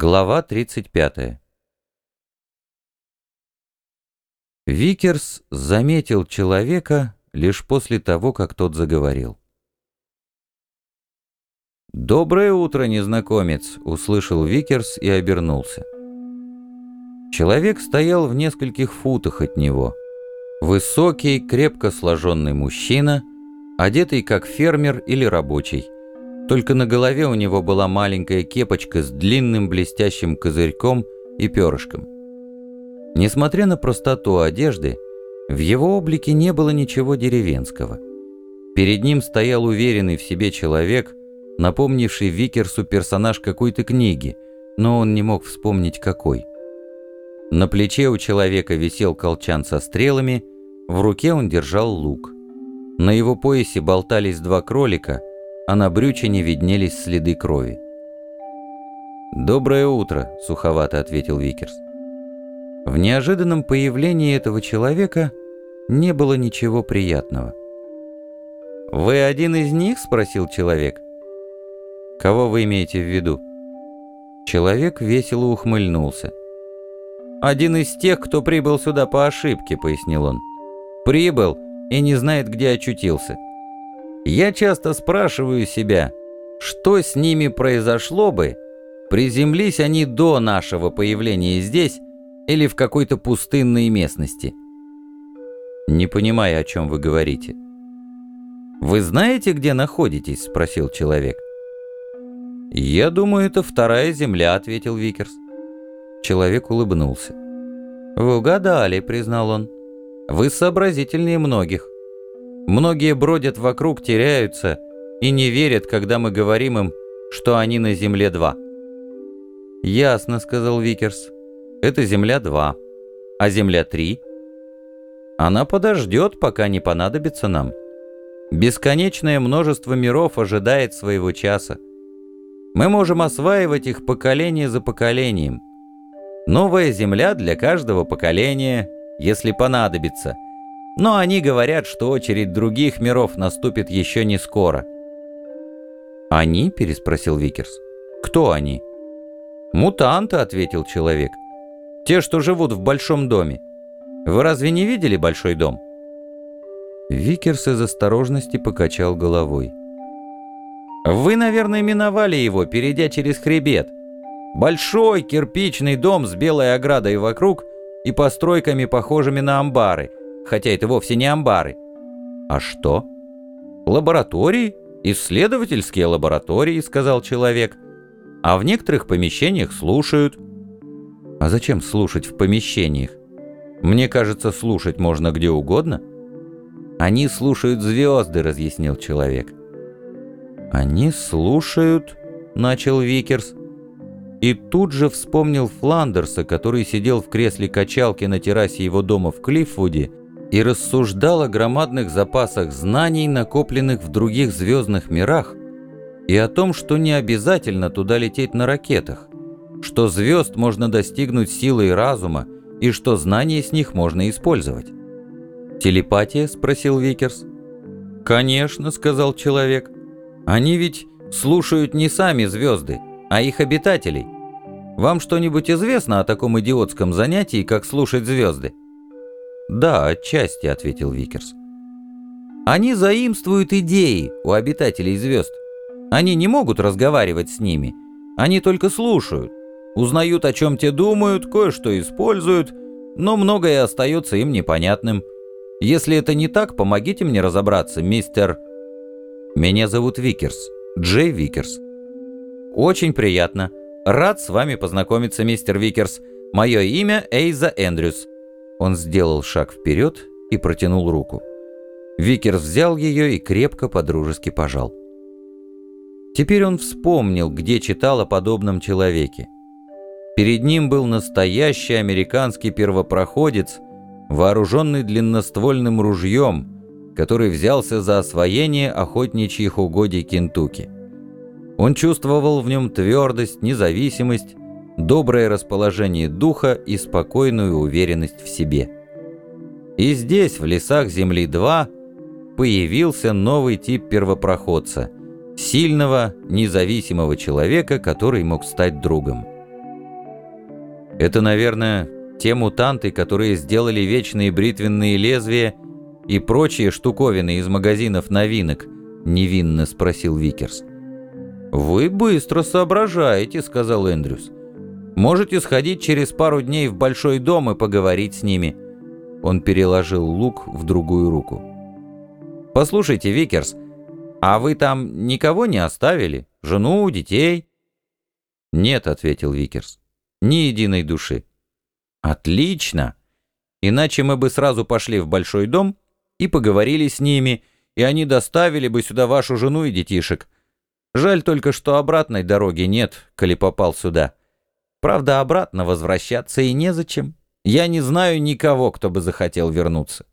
Глава 35 Викерс заметил человека лишь после того, как тот заговорил. «Доброе утро, незнакомец!» — услышал Викерс и обернулся. Человек стоял в нескольких футах от него. Высокий, крепко сложенный мужчина, одетый как фермер или рабочий. Только на голове у него была маленькая кепочка с длинным блестящим козырьком и перышком. Несмотря на простоту одежды, в его облике не было ничего деревенского. Перед ним стоял уверенный в себе человек, напомнивший Викерсу персонаж какой-то книги, но он не мог вспомнить какой. На плече у человека висел колчан со стрелами, в руке он держал лук. На его поясе болтались два кролика, а на брючине виднелись следы крови. «Доброе утро», — суховато ответил Викерс. В неожиданном появлении этого человека не было ничего приятного. «Вы один из них?» — спросил человек. «Кого вы имеете в виду?» Человек весело ухмыльнулся. «Один из тех, кто прибыл сюда по ошибке», — пояснил он. «Прибыл и не знает, где очутился. Я часто спрашиваю себя, что с ними произошло бы, приземлись они до нашего появления здесь или в какой-то пустынной местности. Не понимаю, о чем вы говорите. «Вы знаете, где находитесь?» — спросил человек. «Я думаю, это вторая земля», — ответил Викерс. Человек улыбнулся. «Вы угадали», — признал он. «Вы сообразительнее многих. Многие бродят вокруг, теряются и не верят, когда мы говорим им, что они на Земле 2. «Ясно», — сказал Викерс. «Это Земля 2. А Земля 3?» «Она подождет, пока не понадобится нам. Бесконечное множество миров ожидает своего часа. Мы можем осваивать их поколение за поколением. Новая Земля для каждого поколения, если понадобится — но они говорят, что очередь других миров наступит еще не скоро. «Они?» – переспросил Викерс. «Кто они?» «Мутанты», – ответил человек. «Те, что живут в большом доме. Вы разве не видели большой дом?» Викерс из осторожности покачал головой. «Вы, наверное, миновали его, перейдя через хребет. Большой кирпичный дом с белой оградой вокруг и постройками, похожими на амбары – хотя это вовсе не амбары. А что? Лаборатории, исследовательские лаборатории, сказал человек. А в некоторых помещениях слушают. А зачем слушать в помещениях? Мне кажется, слушать можно где угодно. Они слушают звезды, разъяснил человек. Они слушают, начал Викерс. И тут же вспомнил Фландерса, который сидел в кресле качалки на террасе его дома в Клиффуде и рассуждал о громадных запасах знаний, накопленных в других звездных мирах, и о том, что не обязательно туда лететь на ракетах, что звезд можно достигнуть силой разума и что знания с них можно использовать. «Телепатия?» – спросил Викерс. «Конечно», – сказал человек. «Они ведь слушают не сами звезды, а их обитателей. Вам что-нибудь известно о таком идиотском занятии, как слушать звезды?» «Да, отчасти», — ответил Викерс. «Они заимствуют идеи у обитателей звезд. Они не могут разговаривать с ними. Они только слушают, узнают, о чем те думают, кое-что используют, но многое остается им непонятным. Если это не так, помогите мне разобраться, мистер...» «Меня зовут Викерс, Джей Викерс». «Очень приятно. Рад с вами познакомиться, мистер Викерс. Мое имя Эйза Эндрюс. Он сделал шаг вперед и протянул руку. Викерс взял ее и крепко по-дружески пожал. Теперь он вспомнил, где читал о подобном человеке. Перед ним был настоящий американский первопроходец, вооруженный длинноствольным ружьем, который взялся за освоение охотничьих угодий Кентукки. Он чувствовал в нем твердость, независимость, доброе расположение духа и спокойную уверенность в себе. И здесь, в лесах Земли-2, появился новый тип первопроходца – сильного, независимого человека, который мог стать другом. Это, наверное, те мутанты, которые сделали вечные бритвенные лезвия и прочие штуковины из магазинов новинок, невинно спросил Викерс. «Вы быстро соображаете», — сказал Эндрюс. «Можете сходить через пару дней в большой дом и поговорить с ними». Он переложил лук в другую руку. «Послушайте, Викерс, а вы там никого не оставили? Жену, детей?» «Нет», — ответил Викерс, — «ни единой души». «Отлично! Иначе мы бы сразу пошли в большой дом и поговорили с ними, и они доставили бы сюда вашу жену и детишек. Жаль только, что обратной дороги нет, коли попал сюда. Правда, обратно возвращаться и незачем. Я не знаю никого, кто бы захотел вернуться».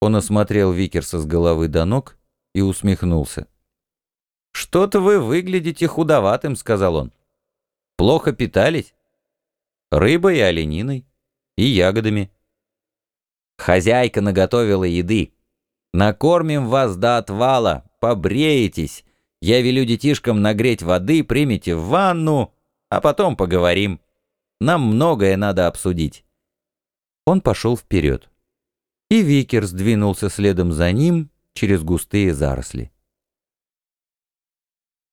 Он осмотрел Викерса с головы до ног и усмехнулся. «Что-то вы выглядите худоватым», — сказал он. «Плохо питались?» «Рыбой и олениной, и ягодами». «Хозяйка наготовила еды. Накормим вас до отвала, побреетесь. Я велю детишкам нагреть воды, примите ванну, а потом поговорим. Нам многое надо обсудить». Он пошел вперед. И Викер сдвинулся следом за ним через густые заросли.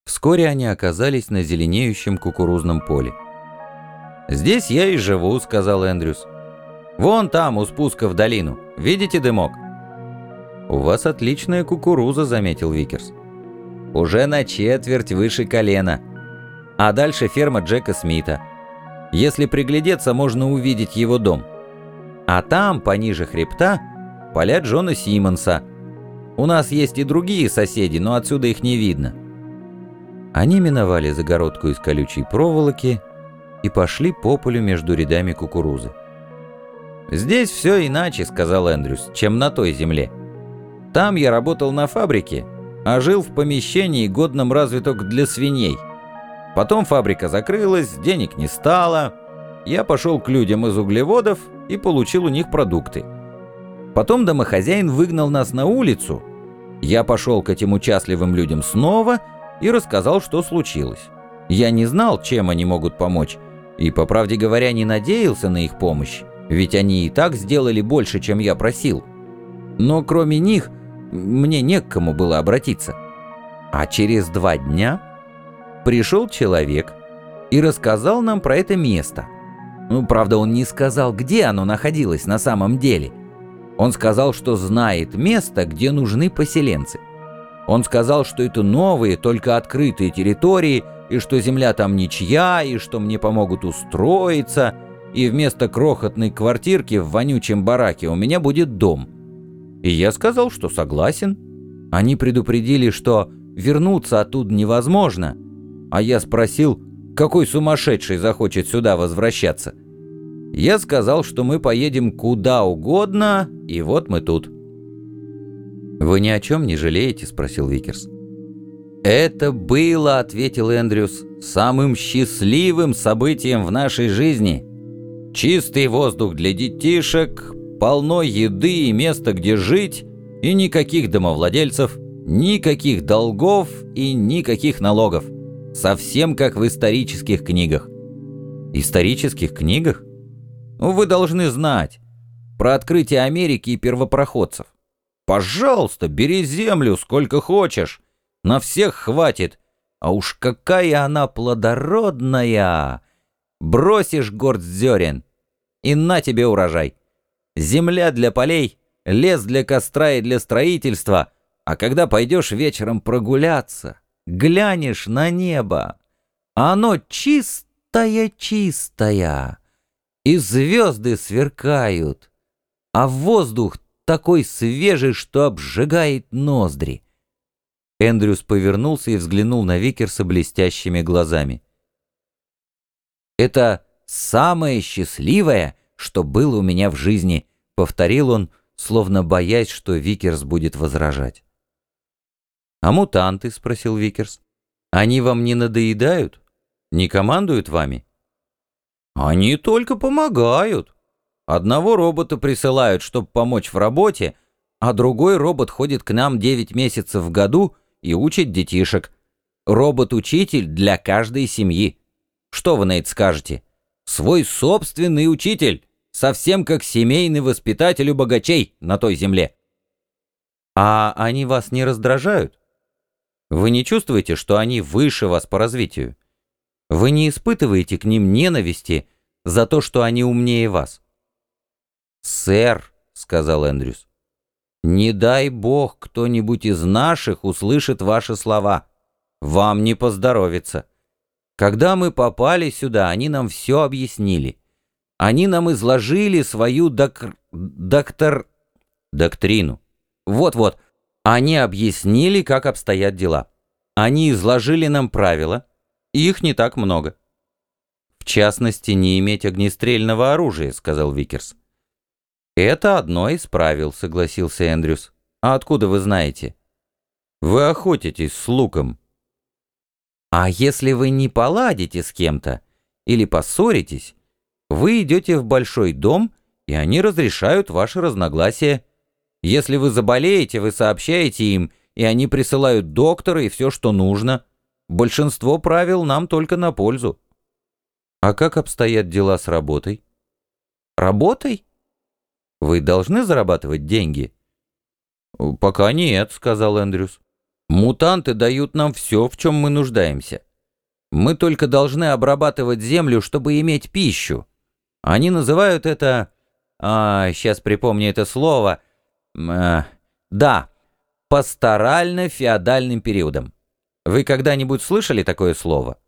Вскоре они оказались на зеленеющем кукурузном поле. «Здесь я и живу», — сказал Эндрюс. «Вон там, у спуска в долину. Видите дымок?» «У вас отличная кукуруза», — заметил Викерс. «Уже на четверть выше колена. А дальше ферма Джека Смита. Если приглядеться, можно увидеть его дом. А там, пониже хребта, поля Джона Симмонса. У нас есть и другие соседи, но отсюда их не видно». Они миновали загородку из колючей проволоки и пошли по полю между рядами кукурузы. «Здесь все иначе», — сказал Эндрюс, — «чем на той земле. Там я работал на фабрике, а жил в помещении, годном разве только для свиней. Потом фабрика закрылась, денег не стало. Я пошел к людям из углеводов и получил у них продукты. Потом домохозяин выгнал нас на улицу. Я пошел к этим участливым людям снова и рассказал, что случилось. Я не знал, чем они могут помочь, и, по правде говоря, не надеялся на их помощь, ведь они и так сделали больше, чем я просил. Но кроме них мне не к кому было обратиться. А через два дня пришел человек и рассказал нам про это место. Ну, правда, он не сказал, где оно находилось на самом деле. Он сказал, что знает место, где нужны поселенцы. Он сказал, что это новые, только открытые территории, и что земля там ничья, и что мне помогут устроиться, и вместо крохотной квартирки в вонючем бараке у меня будет дом. И я сказал, что согласен. Они предупредили, что вернуться оттуда невозможно, а я спросил, какой сумасшедший захочет сюда возвращаться. Я сказал, что мы поедем куда угодно, и вот мы тут. «Вы ни о чем не жалеете?» — спросил Викерс. «Это было, — ответил Эндрюс, — самым счастливым событием в нашей жизни. Чистый воздух для детишек, полно еды и места, где жить, и никаких домовладельцев, никаких долгов и никаких налогов. Совсем как в исторических книгах». «Исторических книгах?» Ну, вы должны знать про открытие Америки и первопроходцев. Пожалуйста, бери землю сколько хочешь. На всех хватит. А уж какая она плодородная! Бросишь горсть зерен, и на тебе урожай. Земля для полей, лес для костра и для строительства. А когда пойдешь вечером прогуляться, глянешь на небо, а оно чистое-чистое и звезды сверкают, а воздух такой свежий, что обжигает ноздри. Эндрюс повернулся и взглянул на Викерса блестящими глазами. «Это самое счастливое, что было у меня в жизни», — повторил он, словно боясь, что Викерс будет возражать. «А мутанты?» — спросил Викерс. «Они вам не надоедают? Не командуют вами?» Они только помогают. Одного робота присылают, чтобы помочь в работе, а другой робот ходит к нам 9 месяцев в году и учит детишек. Робот-учитель для каждой семьи. Что вы на это скажете? Свой собственный учитель, совсем как семейный воспитатель у богачей на той земле. А они вас не раздражают? Вы не чувствуете, что они выше вас по развитию? Вы не испытываете к ним ненависти за то, что они умнее вас? «Сэр», — сказал Эндрюс, — «не дай бог кто-нибудь из наших услышит ваши слова. Вам не поздоровится. Когда мы попали сюда, они нам все объяснили. Они нам изложили свою док... доктор... доктрину. Вот-вот, они объяснили, как обстоят дела. Они изложили нам правила, их не так много. «В частности, не иметь огнестрельного оружия», — сказал Викерс. «Это одно из правил», — согласился Эндрюс. «А откуда вы знаете?» «Вы охотитесь с луком». «А если вы не поладите с кем-то или поссоритесь, вы идете в большой дом, и они разрешают ваши разногласия. Если вы заболеете, вы сообщаете им, и они присылают доктора и все, что нужно. Большинство правил нам только на пользу». «А как обстоят дела с работой?» «Работой?» Вы должны зарабатывать деньги?» «Пока нет», — сказал Эндрюс. «Мутанты дают нам все, в чем мы нуждаемся. Мы только должны обрабатывать землю, чтобы иметь пищу. Они называют это... А, сейчас припомню это слово. А, да, пасторально-феодальным периодом. Вы когда-нибудь слышали такое слово?»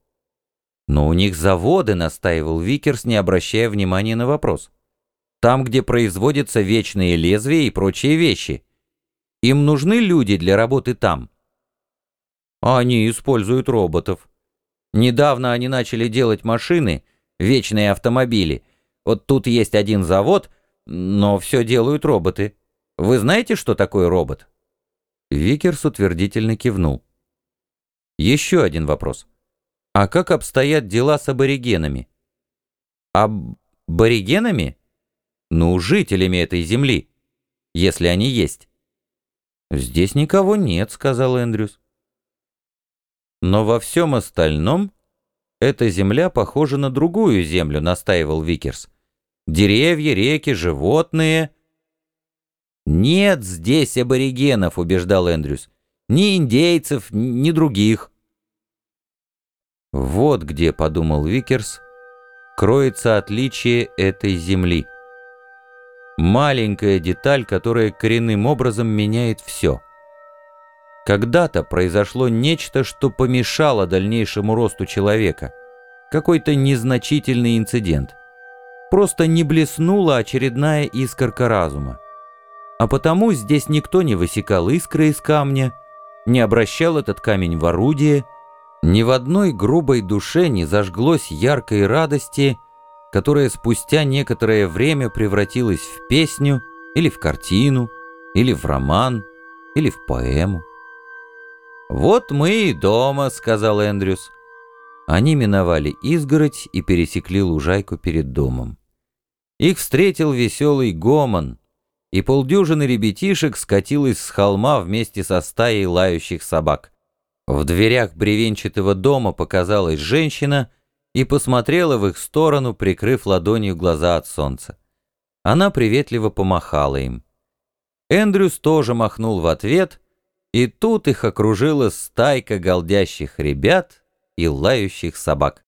«Но у них заводы», — настаивал Викерс, не обращая внимания на вопрос. Там, где производятся вечные лезвия и прочие вещи. Им нужны люди для работы там. Они используют роботов. Недавно они начали делать машины, вечные автомобили. Вот тут есть один завод, но все делают роботы. Вы знаете, что такое робот? Викерс утвердительно кивнул. Еще один вопрос. А как обстоят дела с аборигенами? Аборигенами? ну, жителями этой земли, если они есть. «Здесь никого нет», — сказал Эндрюс. «Но во всем остальном эта земля похожа на другую землю», — настаивал Викерс. «Деревья, реки, животные...» «Нет здесь аборигенов», — убеждал Эндрюс. «Ни индейцев, ни других». «Вот где», — подумал Викерс, — «кроется отличие этой земли». Маленькая деталь, которая коренным образом меняет все. Когда-то произошло нечто, что помешало дальнейшему росту человека. Какой-то незначительный инцидент. Просто не блеснула очередная искорка разума. А потому здесь никто не высекал искры из камня, не обращал этот камень в орудие, ни в одной грубой душе не зажглось яркой радости — которая спустя некоторое время превратилась в песню или в картину, или в роман, или в поэму. «Вот мы и дома», — сказал Эндрюс. Они миновали изгородь и пересекли лужайку перед домом. Их встретил веселый гомон, и полдюжины ребятишек скатилась с холма вместе со стаей лающих собак. В дверях бревенчатого дома показалась женщина — и посмотрела в их сторону, прикрыв ладонью глаза от солнца. Она приветливо помахала им. Эндрюс тоже махнул в ответ, и тут их окружила стайка голдящих ребят и лающих собак.